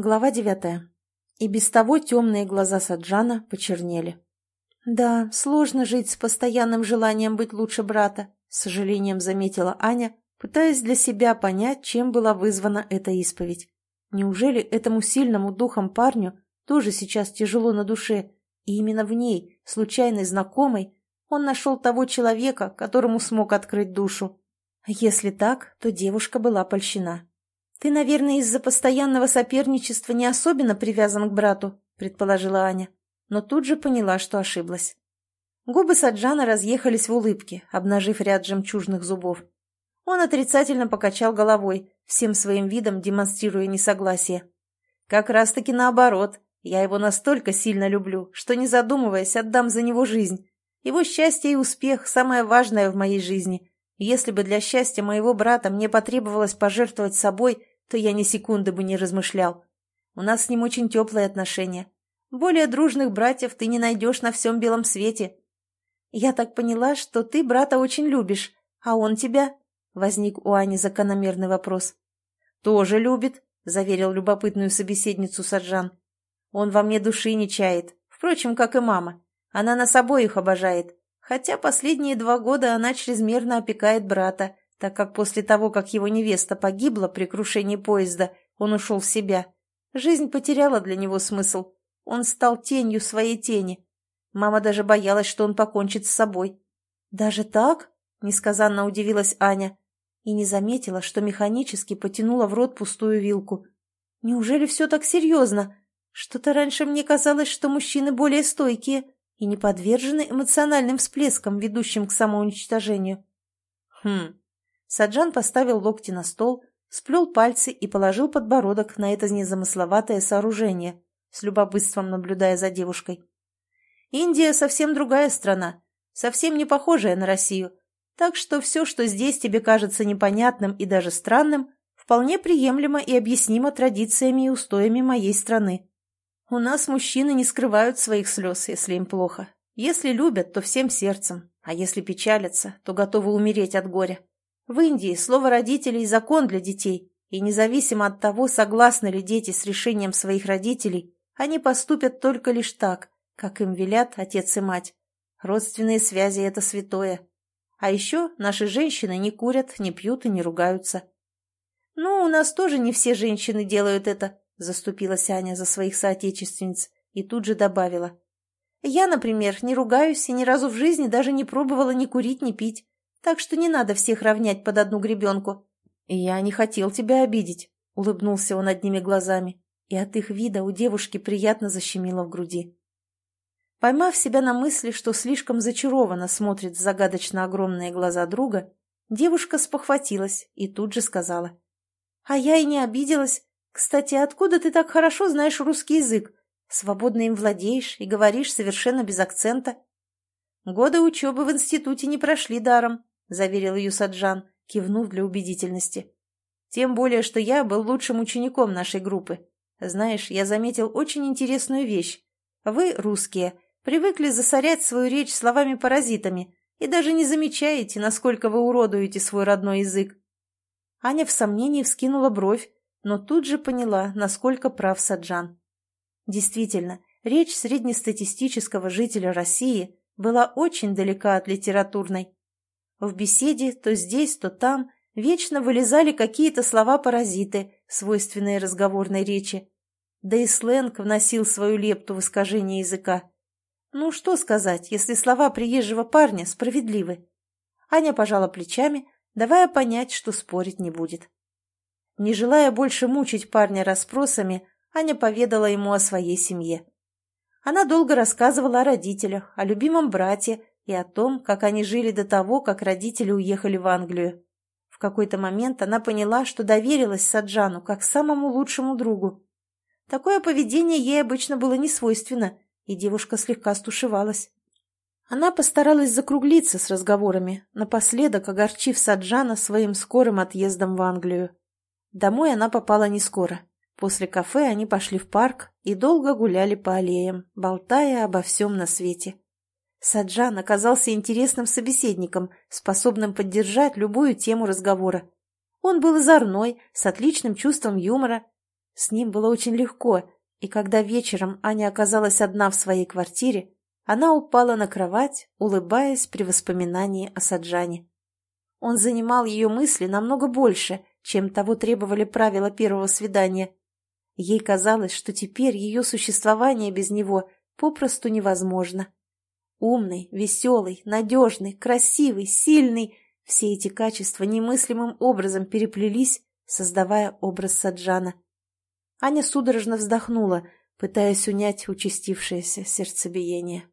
Глава девятая. И без того темные глаза Саджана почернели. «Да, сложно жить с постоянным желанием быть лучше брата», — с сожалением заметила Аня, пытаясь для себя понять, чем была вызвана эта исповедь. Неужели этому сильному духом парню тоже сейчас тяжело на душе, и именно в ней, случайной знакомой, он нашел того человека, которому смог открыть душу? Если так, то девушка была польщена. «Ты, наверное, из-за постоянного соперничества не особенно привязан к брату», — предположила Аня, но тут же поняла, что ошиблась. Губы Саджана разъехались в улыбке, обнажив ряд жемчужных зубов. Он отрицательно покачал головой, всем своим видом демонстрируя несогласие. «Как раз-таки наоборот. Я его настолько сильно люблю, что, не задумываясь, отдам за него жизнь. Его счастье и успех – самое важное в моей жизни. Если бы для счастья моего брата мне потребовалось пожертвовать собой, то я ни секунды бы не размышлял. У нас с ним очень теплые отношения. Более дружных братьев ты не найдешь на всем белом свете. Я так поняла, что ты брата очень любишь, а он тебя? Возник у Ани закономерный вопрос. Тоже любит, заверил любопытную собеседницу Саджан. Он во мне души не чает, впрочем, как и мама. Она нас обоих обожает, хотя последние два года она чрезмерно опекает брата, так как после того, как его невеста погибла при крушении поезда, он ушел в себя. Жизнь потеряла для него смысл. Он стал тенью своей тени. Мама даже боялась, что он покончит с собой. «Даже так?» — несказанно удивилась Аня и не заметила, что механически потянула в рот пустую вилку. «Неужели все так серьезно? Что-то раньше мне казалось, что мужчины более стойкие и не подвержены эмоциональным всплескам, ведущим к самоуничтожению». «Хм, Саджан поставил локти на стол, сплел пальцы и положил подбородок на это незамысловатое сооружение, с любопытством наблюдая за девушкой. «Индия совсем другая страна, совсем не похожая на Россию, так что все, что здесь тебе кажется непонятным и даже странным, вполне приемлемо и объяснимо традициями и устоями моей страны. У нас мужчины не скрывают своих слез, если им плохо. Если любят, то всем сердцем, а если печалятся, то готовы умереть от горя. В Индии слово родителей – закон для детей, и независимо от того, согласны ли дети с решением своих родителей, они поступят только лишь так, как им велят отец и мать. Родственные связи – это святое. А еще наши женщины не курят, не пьют и не ругаются. «Ну, у нас тоже не все женщины делают это», – заступилась Аня за своих соотечественниц и тут же добавила. «Я, например, не ругаюсь и ни разу в жизни даже не пробовала ни курить, ни пить. Так что не надо всех равнять под одну гребенку. «Я не хотел тебя обидеть», — улыбнулся он одними глазами, и от их вида у девушки приятно защемило в груди. Поймав себя на мысли, что слишком зачарованно смотрит в загадочно огромные глаза друга, девушка спохватилась и тут же сказала. «А я и не обиделась. Кстати, откуда ты так хорошо знаешь русский язык? Свободно им владеешь и говоришь совершенно без акцента». «Годы учебы в институте не прошли даром», — заверил ее Саджан, кивнув для убедительности. «Тем более, что я был лучшим учеником нашей группы. Знаешь, я заметил очень интересную вещь. Вы, русские, привыкли засорять свою речь словами-паразитами и даже не замечаете, насколько вы уродуете свой родной язык». Аня в сомнении вскинула бровь, но тут же поняла, насколько прав Саджан. Действительно, речь среднестатистического жителя России была очень далека от литературной. В беседе то здесь, то там вечно вылезали какие-то слова-паразиты, свойственные разговорной речи. Да и сленг вносил свою лепту в искажение языка. Ну, что сказать, если слова приезжего парня справедливы? Аня пожала плечами, давая понять, что спорить не будет. Не желая больше мучить парня расспросами, Аня поведала ему о своей семье. Она долго рассказывала о родителях, о любимом брате и о том, как они жили до того, как родители уехали в Англию. В какой-то момент она поняла, что доверилась Саджану как самому лучшему другу. Такое поведение ей обычно было не свойственно, и девушка слегка стушевалась. Она постаралась закруглиться с разговорами, напоследок огорчив Саджана своим скорым отъездом в Англию. Домой она попала не скоро. После кафе они пошли в парк и долго гуляли по аллеям, болтая обо всем на свете. Саджан оказался интересным собеседником, способным поддержать любую тему разговора. Он был озорной, с отличным чувством юмора. С ним было очень легко, и когда вечером Аня оказалась одна в своей квартире, она упала на кровать, улыбаясь при воспоминании о Саджане. Он занимал ее мысли намного больше, чем того требовали правила первого свидания. Ей казалось, что теперь ее существование без него попросту невозможно. Умный, веселый, надежный, красивый, сильный – все эти качества немыслимым образом переплелись, создавая образ Саджана. Аня судорожно вздохнула, пытаясь унять участившееся сердцебиение.